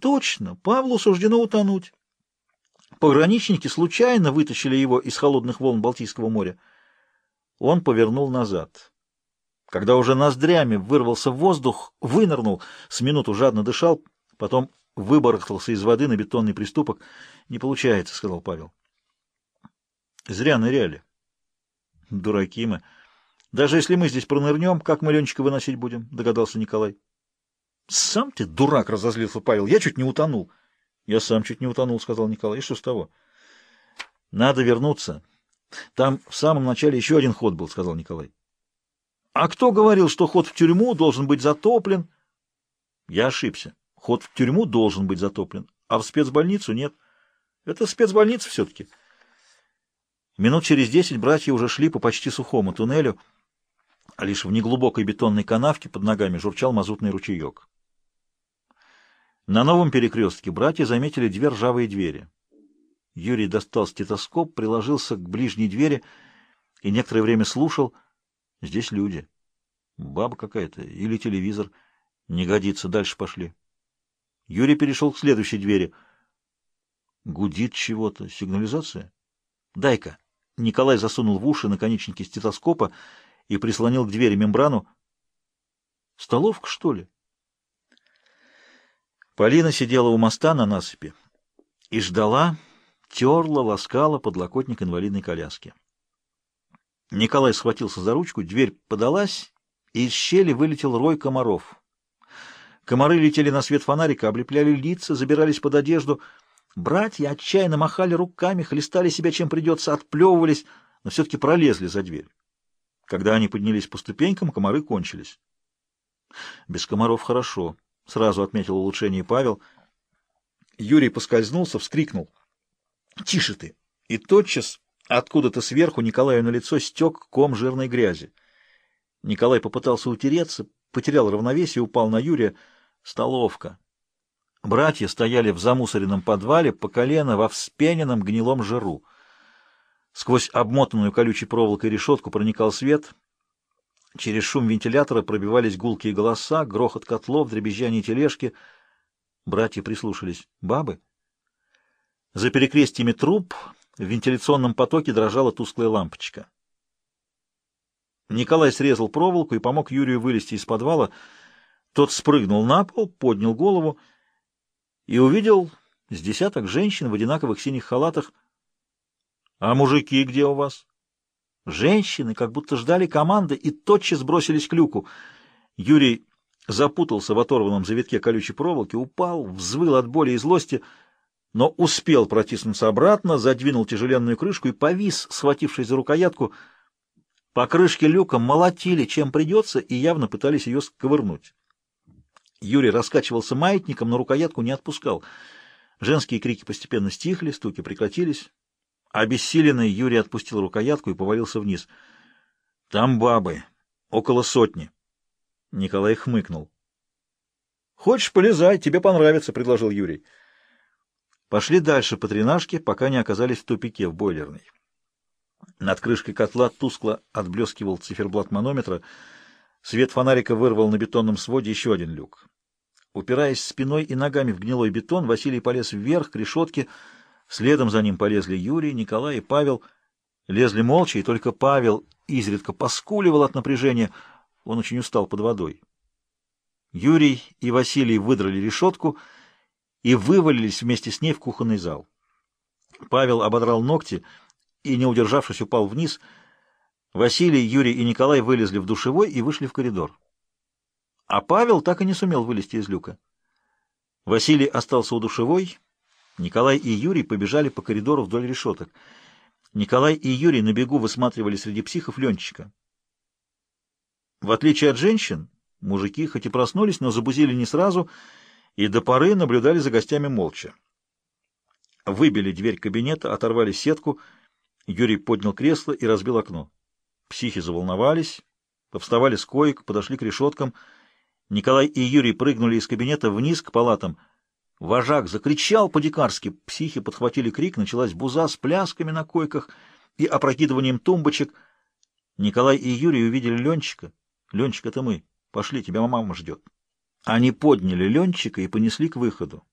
Точно, Павлу суждено утонуть. Пограничники случайно вытащили его из холодных волн Балтийского моря. Он повернул назад. Когда уже ноздрями вырвался в воздух, вынырнул, с минуту жадно дышал, потом выбарахтался из воды на бетонный приступок. «Не получается», — сказал Павел. «Зря ныряли». «Дураки мы. Даже если мы здесь пронырнем, как мы Ленчика выносить будем?» — догадался Николай. «Сам ты дурак!» — разозлился Павел. «Я чуть не утонул». «Я сам чуть не утонул», — сказал Николай. «И что с того?» «Надо вернуться. Там в самом начале еще один ход был», — сказал Николай. «А кто говорил, что ход в тюрьму должен быть затоплен?» «Я ошибся. Ход в тюрьму должен быть затоплен, а в спецбольницу нет. Это спецбольница все-таки». Минут через десять братья уже шли по почти сухому туннелю, а лишь в неглубокой бетонной канавке под ногами журчал мазутный ручеек. На новом перекрестке братья заметили две ржавые двери. Юрий достал стетоскоп, приложился к ближней двери и некоторое время слушал. Здесь люди. Баба какая-то или телевизор. Не годится, дальше пошли. Юрий перешел к следующей двери. Гудит чего-то. Сигнализация? Дай-ка. Николай засунул в уши наконечники стетоскопа и прислонил к двери мембрану. Столовка, что ли? Полина сидела у моста на насыпи и ждала, терла, ласкала подлокотник инвалидной коляски. Николай схватился за ручку, дверь подалась, и из щели вылетел рой комаров. Комары летели на свет фонарика, облепляли лица, забирались под одежду. Братья отчаянно махали руками, хлестали себя чем придется, отплевывались, но все-таки пролезли за дверь. Когда они поднялись по ступенькам, комары кончились. Без комаров хорошо. Сразу отметил улучшение Павел. Юрий поскользнулся, вскрикнул. «Тише ты!» И тотчас откуда-то сверху Николаю на лицо стек ком жирной грязи. Николай попытался утереться, потерял равновесие, упал на Юрия. Столовка. Братья стояли в замусоренном подвале по колено во вспененном гнилом жиру. Сквозь обмотанную колючей проволокой решетку проникал свет — Через шум вентилятора пробивались гулкие голоса, грохот котлов, дребезжание тележки. Братья прислушались. Бабы? За перекрестьями труб в вентиляционном потоке дрожала тусклая лампочка. Николай срезал проволоку и помог Юрию вылезти из подвала. Тот спрыгнул на пол, поднял голову и увидел с десяток женщин в одинаковых синих халатах. — А мужики где у вас? Женщины как будто ждали команды и тотчас бросились к люку. Юрий запутался в оторванном завитке колючей проволоки, упал, взвыл от боли и злости, но успел протиснуться обратно, задвинул тяжеленную крышку и повис, схватившись за рукоятку. По крышке люка молотили, чем придется, и явно пытались ее сковырнуть. Юрий раскачивался маятником, но рукоятку не отпускал. Женские крики постепенно стихли, стуки прекратились. Обессиленный Юрий отпустил рукоятку и повалился вниз. «Там бабы. Около сотни». Николай хмыкнул. «Хочешь, полезай, тебе понравится», — предложил Юрий. Пошли дальше по тренажке, пока не оказались в тупике в бойлерной. Над крышкой котла тускло отблескивал циферблат манометра. Свет фонарика вырвал на бетонном своде еще один люк. Упираясь спиной и ногами в гнилой бетон, Василий полез вверх к решетке, — Следом за ним полезли Юрий, Николай и Павел. Лезли молча, и только Павел изредка поскуливал от напряжения. Он очень устал под водой. Юрий и Василий выдрали решетку и вывалились вместе с ней в кухонный зал. Павел ободрал ногти и, не удержавшись, упал вниз. Василий, Юрий и Николай вылезли в душевой и вышли в коридор. А Павел так и не сумел вылезти из люка. Василий остался у душевой Николай и Юрий побежали по коридору вдоль решеток. Николай и Юрий на бегу высматривали среди психов Ленчика. В отличие от женщин, мужики хоть и проснулись, но забузили не сразу и до поры наблюдали за гостями молча. Выбили дверь кабинета, оторвали сетку. Юрий поднял кресло и разбил окно. Психи заволновались, повставали с коек, подошли к решеткам. Николай и Юрий прыгнули из кабинета вниз к палатам — Вожак закричал по-дикарски, психи подхватили крик, началась буза с плясками на койках и опрокидыванием тумбочек. Николай и Юрий увидели Ленчика. «Ленчик, это мы. Пошли, тебя мама ждет». Они подняли Ленчика и понесли к выходу.